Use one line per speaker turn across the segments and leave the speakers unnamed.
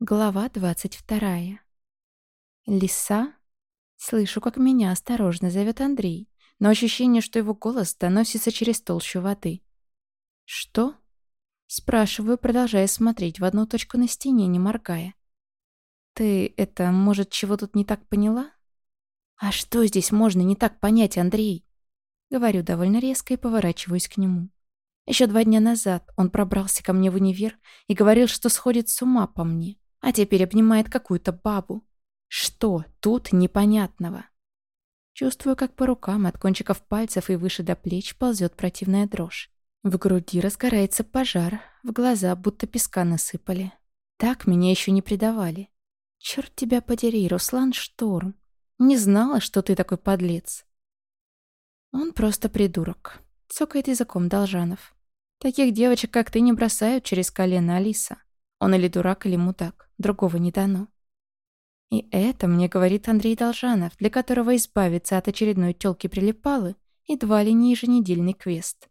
Глава двадцать вторая. Лиса? Слышу, как меня осторожно зовет Андрей, но ощущение, что его голос доносится через толщу воды. «Что?» Спрашиваю, продолжая смотреть в одну точку на стене, не моргая. «Ты это, может, чего тут не так поняла?» «А что здесь можно не так понять, Андрей?» Говорю довольно резко и поворачиваюсь к нему. Еще два дня назад он пробрался ко мне в универ и говорил, что сходит с ума по мне а теперь обнимает какую-то бабу. Что тут непонятного? Чувствую, как по рукам от кончиков пальцев и выше до плеч ползет противная дрожь. В груди разгорается пожар, в глаза будто песка насыпали. Так меня еще не предавали. Черт тебя подери, Руслан Шторм. Не знала, что ты такой подлец. Он просто придурок. Цокает языком Должанов. Таких девочек, как ты, не бросают через колено Алиса. Он или дурак, или мудак. Другого не дано. И это мне говорит Андрей Должанов, для которого избавиться от очередной тёлки-прилипалы едва ли не еженедельный квест.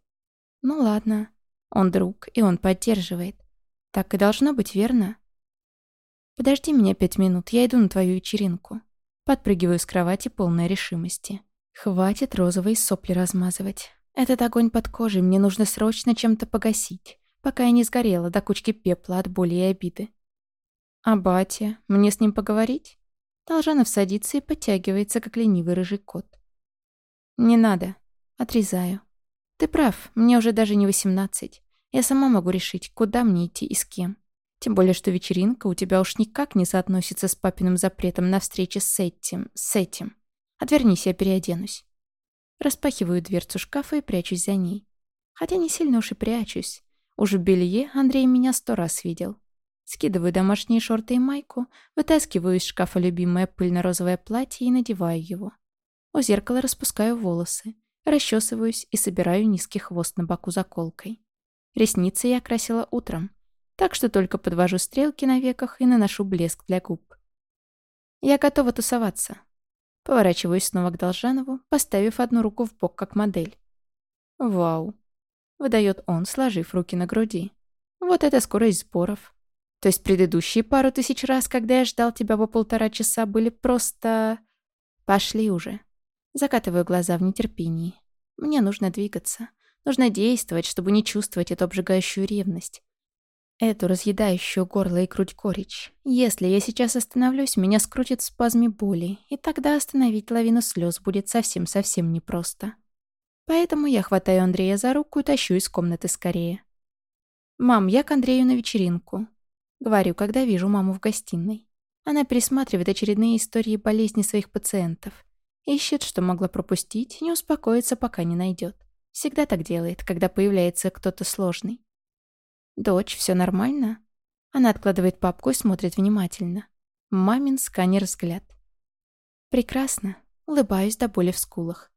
Ну ладно, он друг, и он поддерживает. Так и должно быть, верно? Подожди меня пять минут, я иду на твою вечеринку. Подпрыгиваю с кровати полной решимости. Хватит розовые сопли размазывать. Этот огонь под кожей мне нужно срочно чем-то погасить пока я не сгорела до кучки пепла от боли и обиды. А батя? Мне с ним поговорить? Должанов садится и подтягивается, как ленивый рыжий кот. Не надо. Отрезаю. Ты прав, мне уже даже не восемнадцать. Я сама могу решить, куда мне идти и с кем. Тем более, что вечеринка у тебя уж никак не соотносится с папиным запретом на встрече с этим, с этим. Отвернись, я переоденусь. Распахиваю дверцу шкафа и прячусь за ней. Хотя не сильно уж и прячусь. Уж в белье Андрей меня сто раз видел. Скидываю домашние шорты и майку, вытаскиваю из шкафа любимое пыльно-розовое платье и надеваю его. У зеркала распускаю волосы, расчесываюсь и собираю низкий хвост на боку заколкой. Ресницы я красила утром, так что только подвожу стрелки на веках и наношу блеск для губ. Я готова тусоваться. Поворачиваюсь снова к Должанову, поставив одну руку в бок как модель. Вау, выдает он, сложив руки на груди. Вот это скорость сборов. То есть предыдущие пару тысяч раз, когда я ждал тебя по полтора часа, были просто... Пошли уже. Закатываю глаза в нетерпении. Мне нужно двигаться. Нужно действовать, чтобы не чувствовать эту обжигающую ревность. Эту разъедающую горло и грудь горечь. Если я сейчас остановлюсь, меня скрутит в спазме боли, и тогда остановить лавину слез будет совсем-совсем непросто. Поэтому я хватаю Андрея за руку и тащу из комнаты скорее. «Мам, я к Андрею на вечеринку», — говорю, когда вижу маму в гостиной. Она пересматривает очередные истории болезни своих пациентов. Ищет, что могла пропустить, не успокоится, пока не найдет. Всегда так делает, когда появляется кто-то сложный. «Дочь, все нормально?» Она откладывает папку и смотрит внимательно. Мамин сканер взгляд. «Прекрасно». Улыбаюсь до боли в скулах.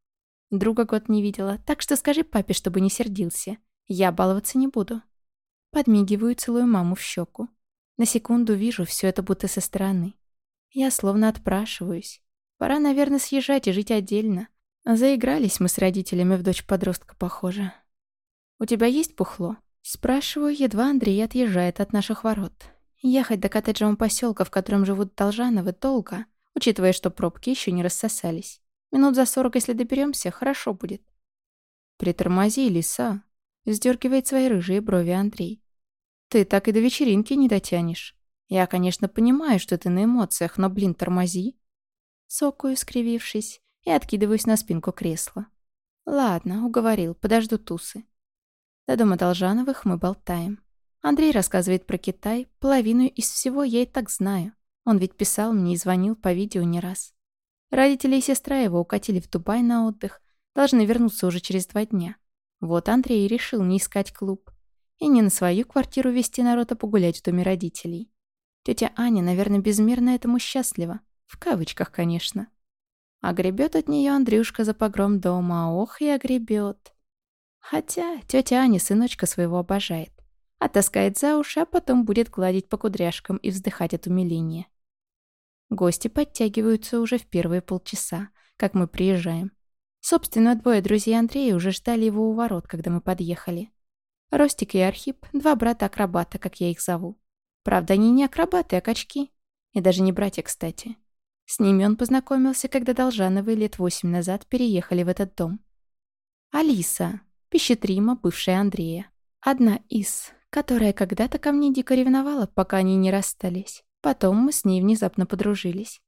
Друга год не видела, так что скажи папе, чтобы не сердился. Я баловаться не буду. Подмигиваю и целую маму в щеку. На секунду вижу все это будто со стороны. Я словно отпрашиваюсь. Пора, наверное, съезжать и жить отдельно. Заигрались мы с родителями в дочь подростка, похоже. «У тебя есть пухло?» Спрашиваю, едва Андрей отъезжает от наших ворот. Ехать до коттеджевого поселка, в котором живут Должановы, долго, учитывая, что пробки еще не рассосались. Минут за сорок, если доберемся, хорошо будет. Притормози, лиса. Сдергивает свои рыжие брови Андрей. Ты так и до вечеринки не дотянешь. Я, конечно, понимаю, что ты на эмоциях, но, блин, тормози. Сокаю, скривившись, и откидываюсь на спинку кресла. Ладно, уговорил, подожду тусы. До дома Должановых мы болтаем. Андрей рассказывает про Китай, половину из всего я и так знаю. Он ведь писал мне и звонил по видео не раз. Родители и сестра его укатили в Дубай на отдых. Должны вернуться уже через два дня. Вот Андрей решил не искать клуб. И не на свою квартиру вести народ, а погулять в доме родителей. Тетя Аня, наверное, безмерно этому счастлива. В кавычках, конечно. А гребет от нее Андрюшка за погром дома, ох и огребет. Хотя тетя Аня сыночка своего обожает. Оттаскает за уши, а потом будет гладить по кудряшкам и вздыхать от умиления. Гости подтягиваются уже в первые полчаса, как мы приезжаем. Собственно, двое друзей Андрея уже ждали его у ворот, когда мы подъехали. Ростик и Архип — два брата-акробата, как я их зову. Правда, они не акробаты, а качки. И даже не братья, кстати. С ними он познакомился, когда Должановы лет восемь назад переехали в этот дом. Алиса, пищетрима, бывшая Андрея. Одна из, которая когда-то ко мне дико ревновала, пока они не расстались. Потом мы с ней внезапно подружились.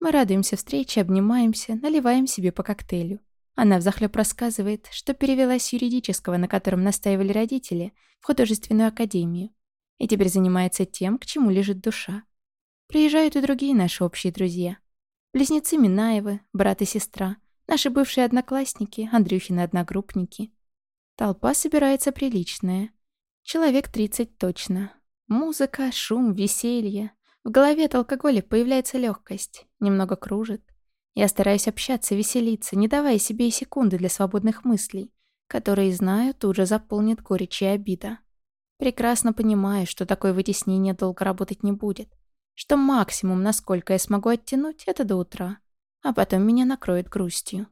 Мы радуемся встрече, обнимаемся, наливаем себе по коктейлю. Она взахлёб рассказывает, что перевелась с юридического, на котором настаивали родители, в художественную академию. И теперь занимается тем, к чему лежит душа. Приезжают и другие наши общие друзья. Близнецы Минаевы, брат и сестра, наши бывшие одноклассники, Андрюхины одногруппники. Толпа собирается приличная. Человек 30 точно. Музыка, шум, веселье. В голове от алкоголя появляется легкость, немного кружит. Я стараюсь общаться, веселиться, не давая себе и секунды для свободных мыслей, которые, знаю, тут же заполнит горечь и обида. Прекрасно понимаю, что такое вытеснение долго работать не будет что максимум, насколько я смогу оттянуть, это до утра, а потом меня накроет грустью.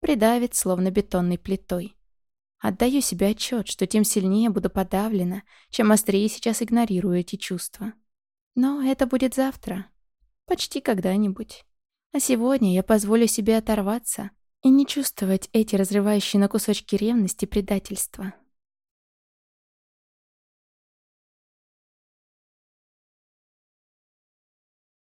Придавит, словно бетонной плитой. Отдаю себе отчет, что тем сильнее буду подавлена, чем острее сейчас игнорирую эти чувства. Но это будет завтра. Почти когда-нибудь. А сегодня я позволю себе оторваться и не чувствовать эти разрывающие на кусочки ревности предательства.